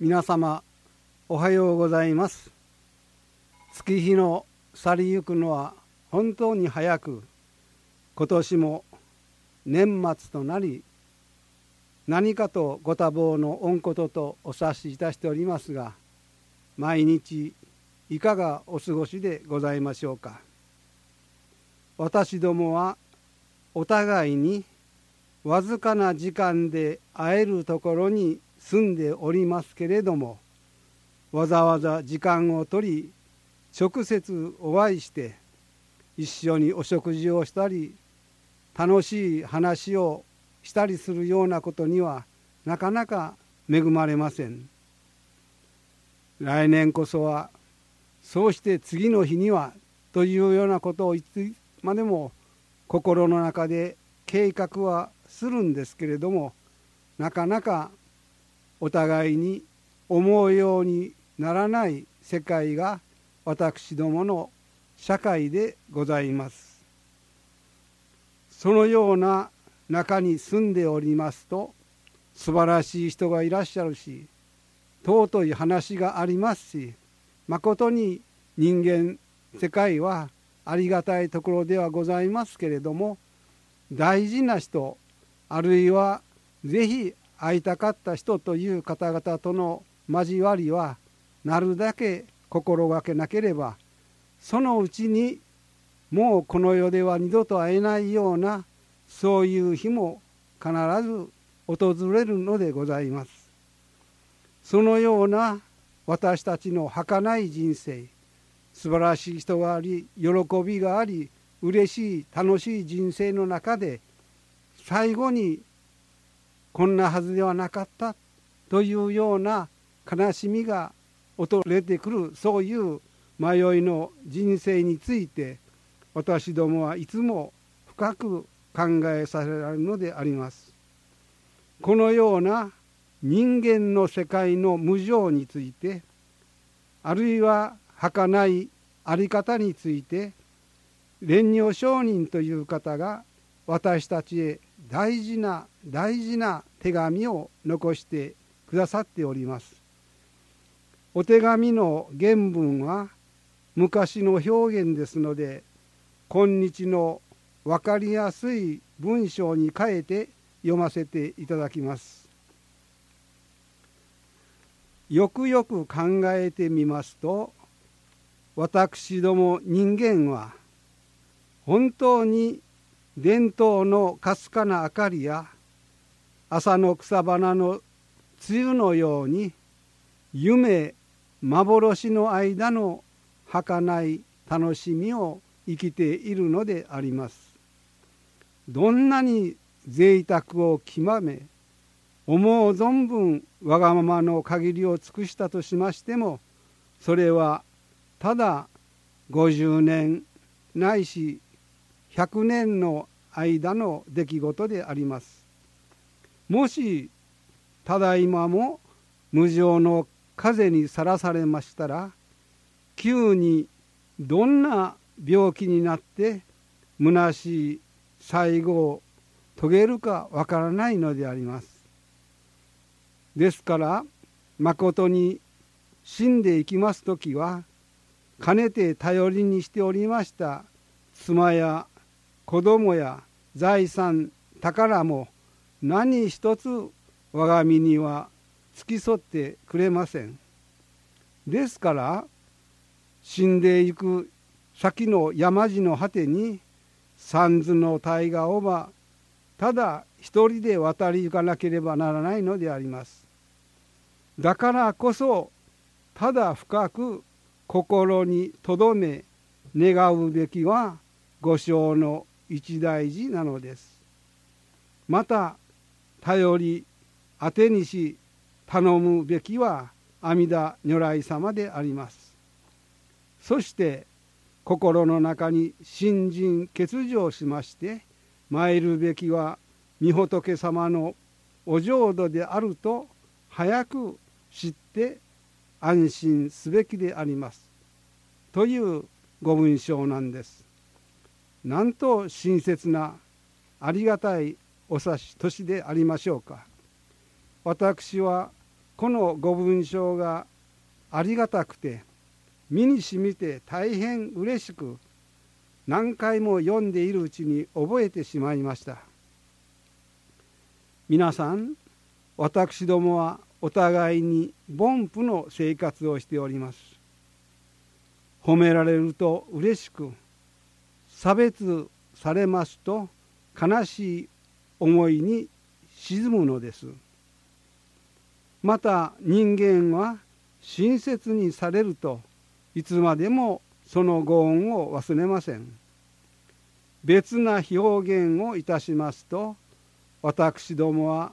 皆様おはようございます。月日の去りゆくのは本当に早く今年も年末となり何かとご多忙の御事とお察しいたしておりますが毎日いかがお過ごしでございましょうか。私どもはお互いにわずかな時間で会えるところに住んでおりますけれどもわざわざ時間をとり直接お会いして一緒にお食事をしたり楽しい話をしたりするようなことにはなかなか恵まれません。来年こそはそうして次の日にはというようなことをいつまでも心の中で計画はするんですけれどもなかなかお互いに思うようにならない世界が私どもの社会でございます。そのような中に住んでおりますと素晴らしい人がいらっしゃるし尊い話がありますしまことに人間世界はありがたいところではございますけれども大事な人あるいはぜひ会いたかった人という方々との交わりはなるだけ心がけなければそのうちにもうこの世では二度と会えないようなそういう日も必ず訪れるのでございます。そのような私たちの儚い人生素晴らしい人があり喜びがあり嬉しい楽しい人生の中で最後にこんなはずではなかったというような悲しみが訪れてくるそういう迷いの人生について私どもはいつも深く考えさせられるのであります。このような人間の世界の無常についてあるいは儚い在り方について蓮如上人という方が私たちへ大事な大事な手紙を残してくださっております。お手紙の原文は昔の表現ですので今日の分かりやすい文章に変えて読ませていただきます。よくよく考えてみますと私ども人間は本当に伝統のかすかな明かりや朝の草花の梅雨のように夢幻の間の儚い楽しみを生きているのであります。どんなに贅沢を極め思う存分わがままの限りを尽くしたとしましてもそれはただ50年ないし100年の間の出来事であります。もしただいまも無常の風にさらされましたら急にどんな病気になって虚しい最後を遂げるかわからないのであります。ですからまことに死んでいきます時はかねて頼りにしておりました妻や子供や財産宝も何一つ我が身には付き添ってくれません。ですから死んでいく先の山地の果てに三途の大河をばただ一人で渡り行かなければならないのであります。だからこそただ深く心に留め願うべきは五章の一大事なのです。また頼り当てにし頼むべきは阿弥陀如来様であります。そして心の中に信心欠如しまして参るべきは御仏様のお浄土であると早く知って安心すべきであります。というご文章なんです。なんと親切なありがたいお察し年でありましょうか。私はこのご文章がありがたくて身にしみて大変嬉しく何回も読んでいるうちに覚えてしまいました。皆さん私どもはお互いに凡夫の生活をしております。褒められると嬉しく差別されますと悲しい思いに沈むのです。また人間は親切にされるといつまでもそのご恩を忘れません。別な表現をいたしますと私どもは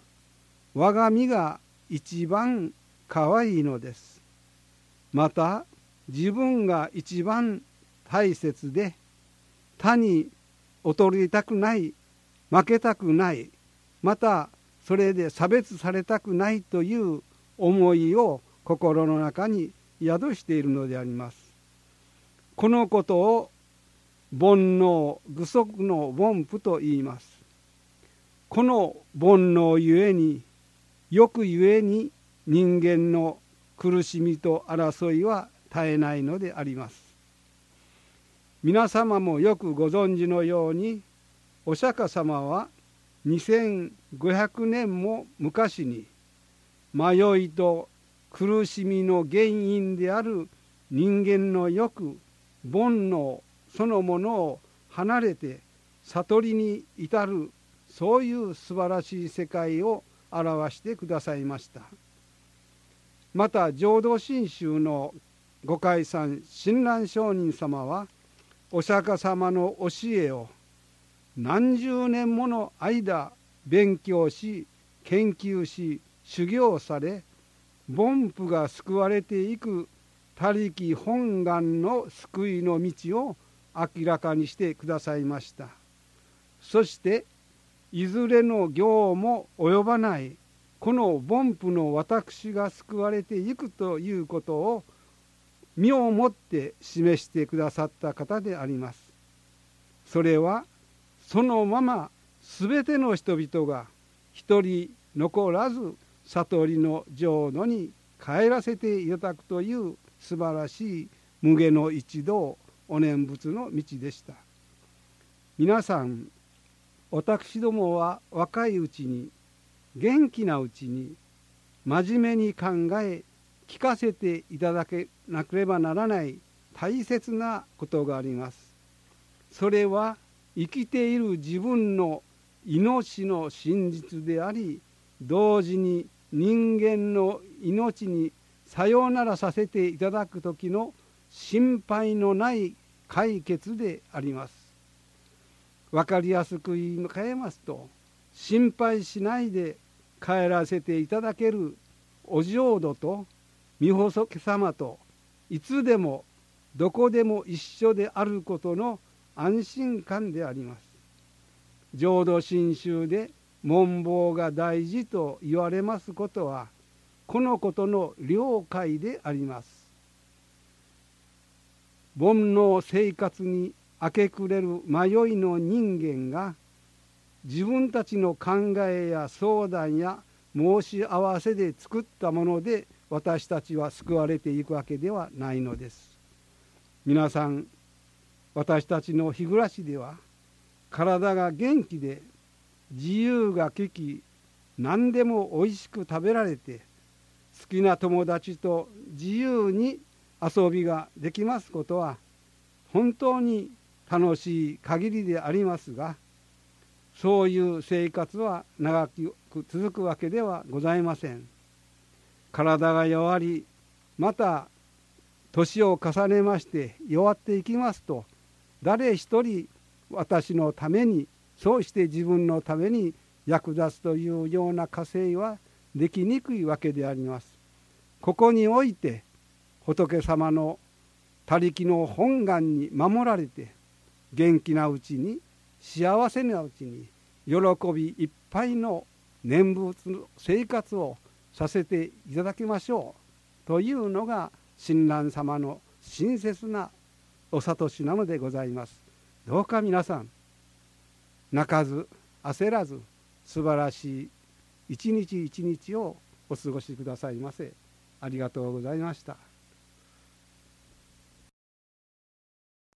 我が身が一番可愛いのです。また自分が一番大切で他に劣りたくない負けたくないまたそれで差別されたくないという思いを心の中に宿しているのであります。このことを煩悩具足の凡夫と言います。この煩悩ゆえによくゆえに人間の苦しみと争いは絶えないのであります。皆様もよくご存知のようにお釈迦様は2500年も昔に迷いと苦しみの原因である人間の欲煩悩そのものを離れて悟りに至るそういう素晴らしい世界を表してくださいました。また浄土真宗の御開山親鸞上人様はお釈迦様の教えを何十年もの間勉強し研究し修行され凡夫が救われていく他力本願の救いの道を明らかにしてくださいました。そしていずれの行も及ばないこの凡夫の私が救われていくということを身をもって示してくださった方であります。それはそのまま全ての人々が一人残らず悟りの浄土に帰らせていただくという素晴らしい無下の一道お念仏の道でした。皆さん私どもは若いうちに元気なうちに真面目に考え聞かせていただけなければならない大切なことがあります。それは生きている自分の命の真実であり同時に人間の命にさようならさせていただく時の心配のない解決であります。分かりやすく言い換えますと心配しないで帰らせていただけるお浄土と御仏様といつでもどこでも一緒であることの安心感であります。浄土真宗で文房が大事と言われますことはこのことの了解であります。煩悩生活に明け暮れる迷いの人間が自分たちの考えや相談や申し合わせで作ったもので私たちは救われていくわけではないのです。皆さん私たちの日暮らしでは体が元気で自由が利き何でもおいしく食べられて好きな友達と自由に遊びができますことは本当に楽しい限りでありますがそういう生活は長く続くわけではございません。体が弱りまた年を重ねまして弱っていきますと誰一人私のためにそうして自分のために役立つというような火星はできにくいわけであります。ここにおいて仏様の他力の本願に守られて元気なうちに幸せなうちに喜びいっぱいの念仏の生活をさせていただきましょうというのが親鸞様の親切なお諭しなのでございます。どうか皆さん泣かず焦らず素晴らしい一日一日をお過ごしくださいませありがとうございました